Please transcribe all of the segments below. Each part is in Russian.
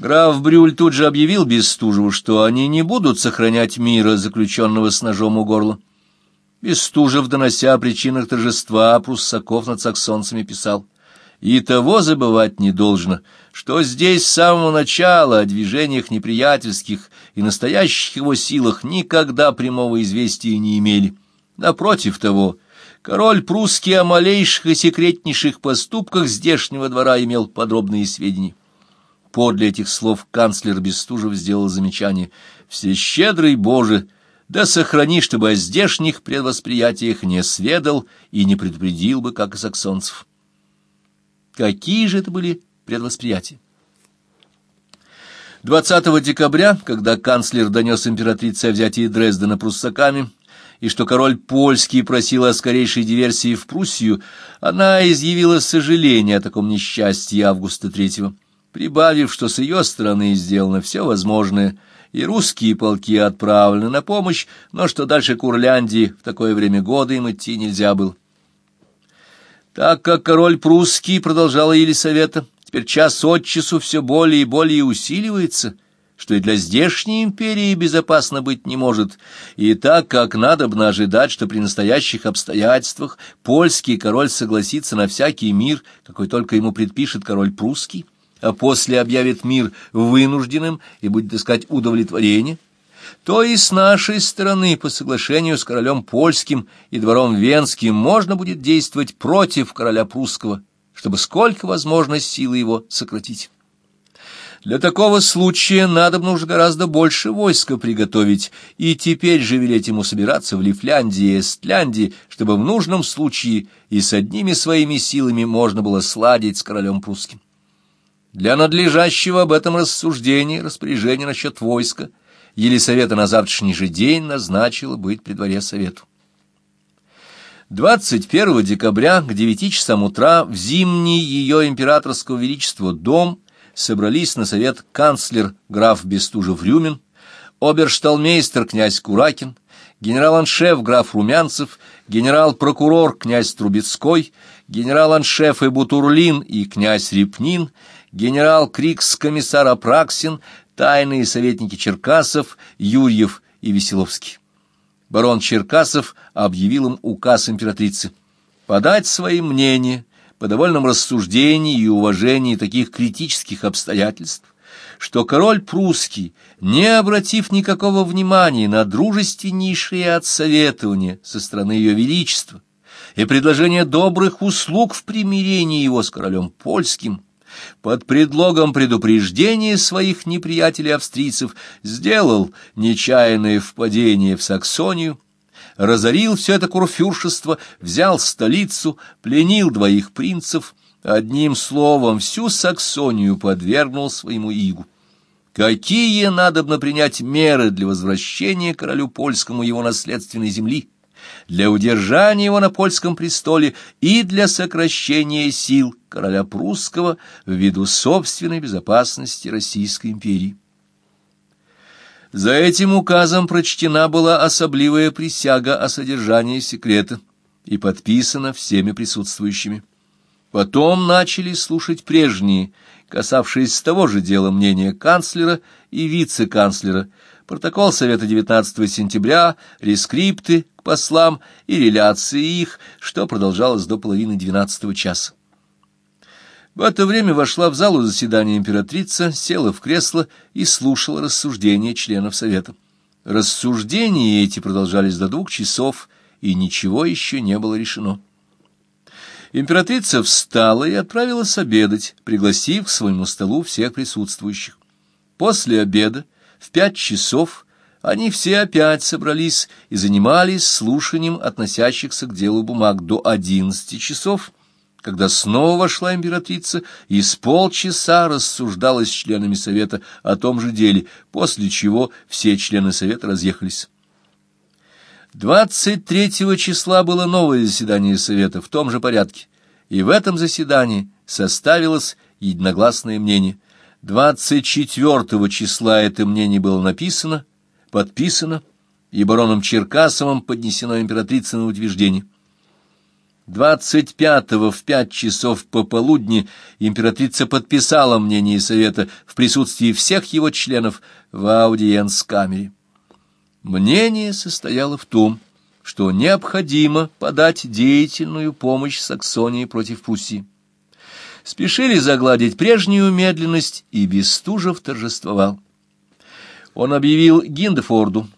Граф Брюль тут же объявил Бестужеву, что они не будут сохранять мира, заключенного с ножом у горла. Бестужев, донося о причинах торжества пруссаков над саксонцами, писал — и того забывать не должно, что здесь с самого начала о движениях неприятельских и настоящих его силах никогда прямого известия не имели. Напротив того, король прусский о малейших и секретнейших поступках здешнего двора имел подробные сведения. Подле этих слов канцлер Бестужев сделал замечание «Всещедрый Боже!» да сохрани, чтобы о здешних предвосприятиях не сведал и не предупредил бы, как и саксонцев. Какие же это были предвосприятия? 20 декабря, когда канцлер донес императрице о взятии Дрездена пруссаками, и что король польский просил о скорейшей диверсии в Пруссию, она изъявила сожаление о таком несчастье Августа Третьего, прибавив, что с ее стороны сделано все возможное, и русские полки отправлены на помощь, но что дальше Курляндии в такое время года им идти нельзя было. Так как король прусский, продолжала Елисавета, теперь час от часу все более и более усиливается, что и для здешней империи безопасно быть не может, и так как надобно ожидать, что при настоящих обстоятельствах польский король согласится на всякий мир, какой только ему предпишет король прусский, а после объявит мир вынужденным и будет искать удовлетворение, то и с нашей стороны по соглашению с королем польским и двором венским можно будет действовать против короля прусского, чтобы сколько возможно силы его сократить. Для такого случая надо уж гораздо больше войска приготовить, и теперь же велеть ему собираться в Лифляндии и Эстляндии, чтобы в нужном случае и с одними своими силами можно было сладить с королем прусским. Для надлежащего об этом рассуждения распоряжения насчет войска Елисавета на завтрашний же день назначила быть при дворе совету. 21 декабря к 9 часам утра в зимний ее императорского величества дом собрались на совет канцлер граф Бестужев-Рюмин, обершталмейстер князь Куракин, генерал-аншеф граф Румянцев, генерал-прокурор князь Трубецкой, генерал-аншеф и Бутурлин и князь Репнин, генерал-крикс-комиссар Апраксин, тайные советники Черкасов, Юрьев и Веселовский. Барон Черкасов объявил им указ императрицы подать свои мнения по довольном рассуждении и уважении таких критических обстоятельств, что король прусский, не обратив никакого внимания на дружественнейшие отсоветования со стороны ее величества и предложение добрых услуг в примирении его с королем польским, под предлогом предупреждения своих неприятелей-австрийцев сделал нечаянное впадение в Саксонию, разорил все это курфюршество, взял столицу, пленил двоих принцев, одним словом всю Саксонию подвергнул своему игу. Какие надобно принять меры для возвращения королю польскому его наследственной земли? Для удержания его на польском престоле и для сокращения сил короля прусского ввиду собственной безопасности Российской империи. За этим указом прочтена была особливая присяга о содержании секрета и подписана всеми присутствующими. Потом начали слушать прежние, касавшиеся того же дела мнения канцлера и вице-канцлера, протокол Совета 19 сентября, рескрипты послам и реляции их, что продолжалось до половины двенадцатого часа. В это время вошла в залу заседания императрица, села в кресло и слушала рассуждения членов Совета. Рассуждения эти продолжались до двух часов, и ничего еще не было решено. Императрица встала и отправилась обедать, пригласив к своему столу всех присутствующих. После обеда в пять часов они все опять собрались и занимались слушанием относящихся к делу бумаг до одиннадцати часов, когда снова вошла императрица и с полчаса рассуждала с членами совета о том же деле, после чего все члены совета разъехались. Двадцать третьего числа было новое заседание совета в том же порядке, и в этом заседании составилось единогласное мнение – 24 числа это мнение было написано, подписано и бароном Черкасовым поднесено императрице на утверждение. 25-го в пять часов пополудни императрица подписала мнение совета в присутствии всех его членов в аудиенс-камере. Мнение состояло в том, что необходимо подать деятельную помощь Саксонии против Пруссии. Спешили загладить прежнюю медленность, и Бестужев торжествовал. Он объявил Гиндефорду,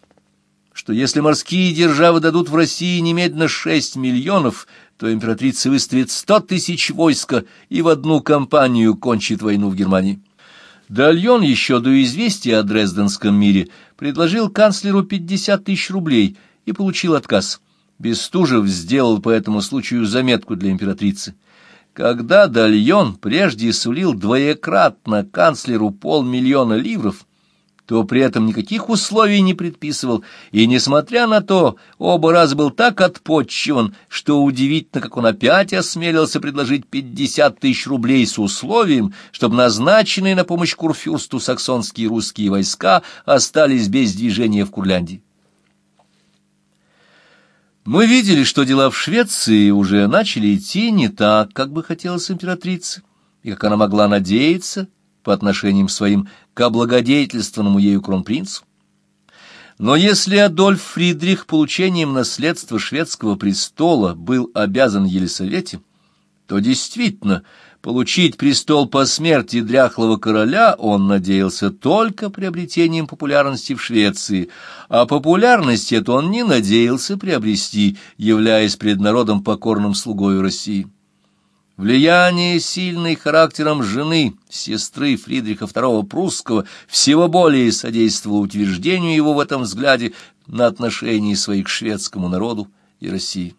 что если морские державы дадут в России немедленно шесть миллионов, то императрица выставит сто тысяч войска и в одну кампанию кончит войну в Германии. Дальон еще до известия о Дрезденском мире предложил канцлеру пятьдесят тысяч рублей и получил отказ. Бестужев сделал по этому случаю заметку для императрицы. Когда Дальон прежде сулил двоекратно канцлеру полмиллиона ливров, то при этом никаких условий не предписывал, и, несмотря на то, оба раза был так отпотчиван, что удивительно, как он опять осмелился предложить пятьдесят тысяч рублей с условием, чтобы назначенные на помощь Курфюрсту саксонские русские войска остались без движения в Курляндии. Мы видели, что дела в Швеции уже начали идти не так, как бы хотелось императрице, и как она могла надеяться по отношениям своим к облагодетельствованному ею кронпринцу. Но если Адольф Фридрих получением наследства шведского престола был обязан Елисавете, то действительно получить престол по смерти дряхлого короля он надеялся только приобретением популярности в Швеции, а популярность эту он не надеялся приобрести, являясь пред народом покорным слугою России. Влияние, сильной характером жены, сестры Фридриха II Прусского, всего более содействовало утверждению его в этом взгляде на отношении своих к шведскому народу и России.